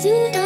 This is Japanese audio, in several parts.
ずっと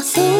忘れ